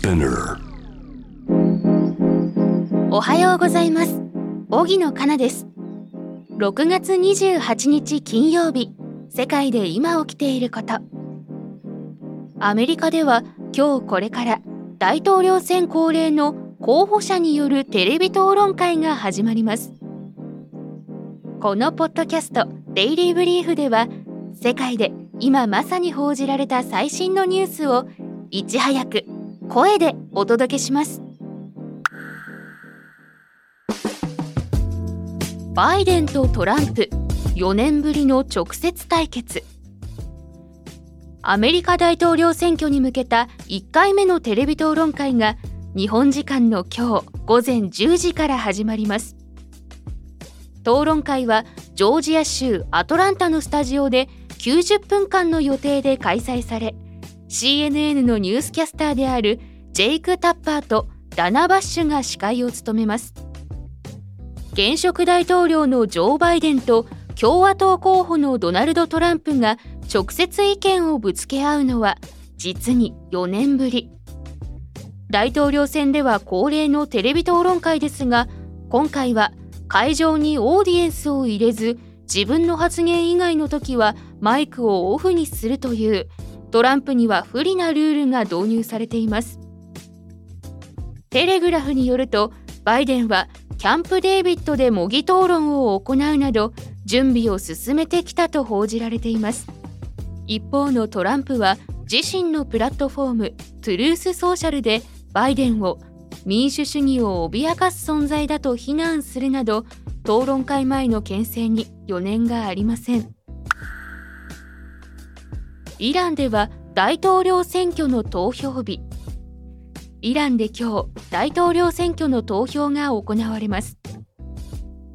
Spinner. おはようございます。荻野かなです。6月28日金曜日世界で今起きていること。アメリカでは今日これから大統領選恒例の候補者によるテレビ討論会が始まります。このポッドキャストデイリーブリーフでは世界で今まさに報じられた最新のニュースをいち早く声でお届けします。バイデンとトランプ4年ぶりの直接対決。アメリカ大統領選挙に向けた1回目のテレビ討論会が日本時間の今日午前10時から始まります。討論会はジョージア州アトランタのスタジオで90分間の予定で開催され CNN のニュースキャスターであるジェイク・タッパーとダナ・バッシュが司会を務めます。現職大統領のジョー・バイデンと共和党候補のドナルド・トランプが直接意見をぶつけ合うのは実に4年ぶり。大統領選では恒例のテレビ討論会ですが今回は会場にオーディエンスを入れず自分の発言以外の時はマイクをオフにするというトランプには不利なルールが導入されています。テレグラフによるとバイデンはキャンプデービッドで模擬討論を行うなど準備を進めてきたと報じられています。一方のトランプは自身のプラットフォームトゥルースソーシャルでバイデンを民主主義を脅かす存在だと非難するなど討論会前の牽制に余念がありません。イランでは大統領選挙の投票日。イランで今日大統領選挙の投票が行われます。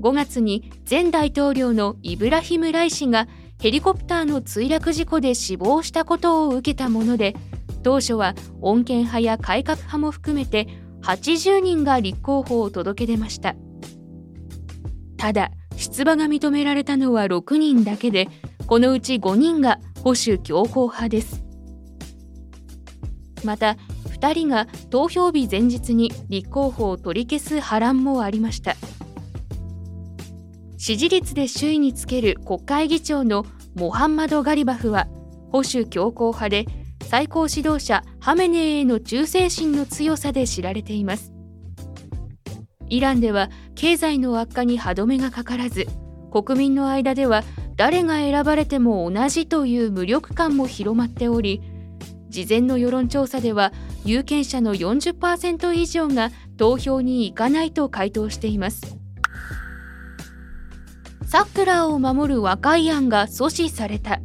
5月に前大統領のイブラヒム・ライ氏がヘリコプターの墜落事故で死亡したことを受けたもので当初は穏健派や改革派も含めて80人が立候補を届け出ました。ただ出馬が認められたのは6人だけでこのうち5人が保守強硬派です。また2人が投票日前日に立候補を取り消す波乱もありました。支持率で首位につける国会議長のモハンマド・ガリバフは保守強硬派で最高指導者ハメネイへの忠誠心の強さで知られています。イランでは経済の悪化に歯止めがかからず国民の間では誰が選ばれても同じという無力感も広まっており事前の世論調査では有権者の40%以上が投票に行かないと回答しています。サックラーを守る和解案が阻止された。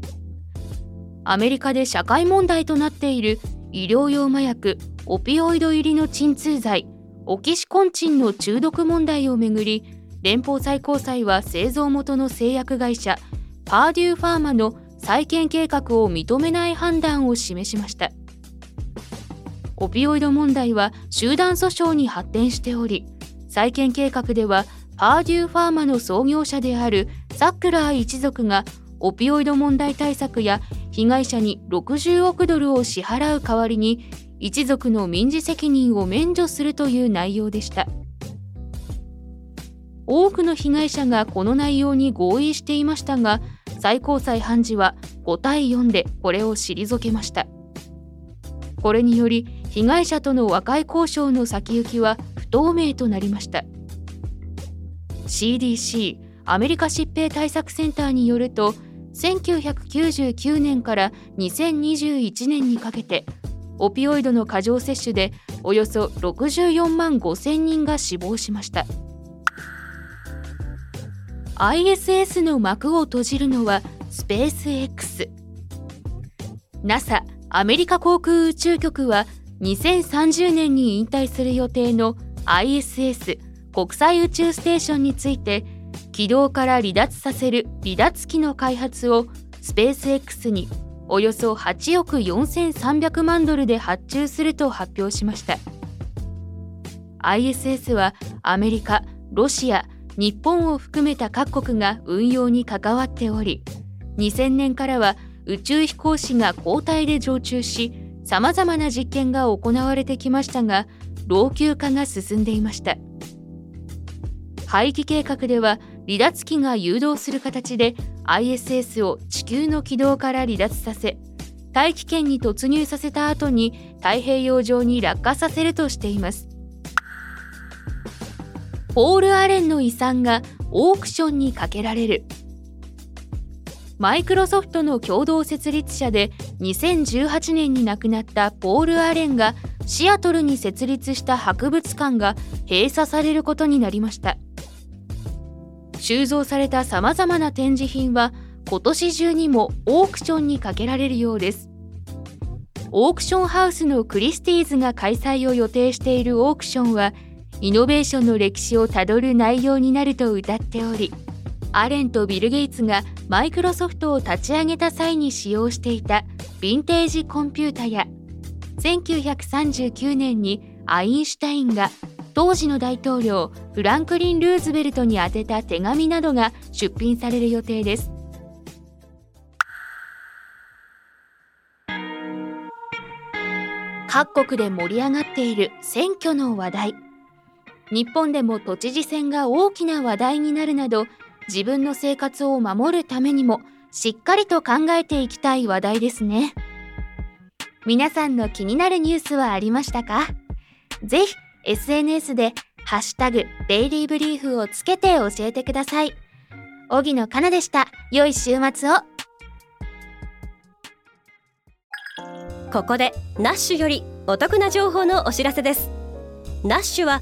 アメリカで社会問題となっている医療用麻薬オピオイド入りの鎮痛剤オキシコンチンの中毒問題をめぐり連邦最高裁は製造元の製薬会社パーデューファーマの再建計画を認めない判断を示しました。オピオイド問題は集団訴訟に発展しており再建計画ではパーデューファーマの創業者であるサックラー一族がオピオイド問題対策や被害者に60億ドルを支払う代わりに一族の民事責任を免除するという内容でした。多くの被害者がこの内容に合意していましたが最高裁判事は5対4でこれを退けました。これにより被害者との和解交渉の先行きは不透明となりました。CDC アメリカ疾病対策センターによると1999年から2021年にかけてオピオイドの過剰摂取でおよそ64万5000人が死亡しました。ISS の幕を閉じるのはスペース X NASA アメリカ航空宇宙局は2030年に引退する予定の ISS 国際宇宙ステーションについて軌道から離脱させる離脱機の開発をスペース X におよそ8億4300万ドルで発注すると発表しました。ISS はアメリカロシア日本を含めた各国が運用に関わっており2000年からは宇宙飛行士が交代で常駐しさまざまな実験が行われてきましたが老朽化が進んでいました。廃棄計画では離脱機が誘導する形で ISS を地球の軌道から離脱させ大気圏に突入させた後に太平洋上に落下させるとしています。ポール・アレンの遺産がオークションにかけられる。マイクロソフトの共同設立者で2018年に亡くなったポール・アレンがシアトルに設立した博物館が閉鎖されることになりました。収蔵されたさまざまな展示品は今年中にもオークションにかけられるようです。オークションハウスのクリスティーズが開催を予定しているオークションはイノベーションの歴史をたどる内容になると謳っておりアレンとビル・ゲイツがマイクロソフトを立ち上げた際に使用していたヴィンテージコンピュータや1939年にアインシュタインが当時の大統領フランクリン・ルーズベルトに宛てた手紙などが出品される予定です。各国で盛り上がっている選挙の話題。日本でも都知事選が大きな話題になるなど自分の生活を守るためにもしっかりと考えていきたい話題ですね。皆さんの気になるニュースはありましたか？ぜひ SNS でハッシュタグデイリーブリーフをつけて教えてください。荻野かなでした。良い週末を。ここでナッシュよりお得な情報のお知らせです。ナッシュは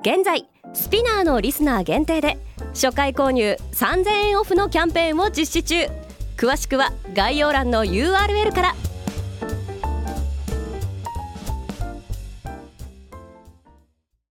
現在スピナーのリスナー限定で初回購入3000円オフのキャンペーンを実施中。詳しくは概要欄の URL から。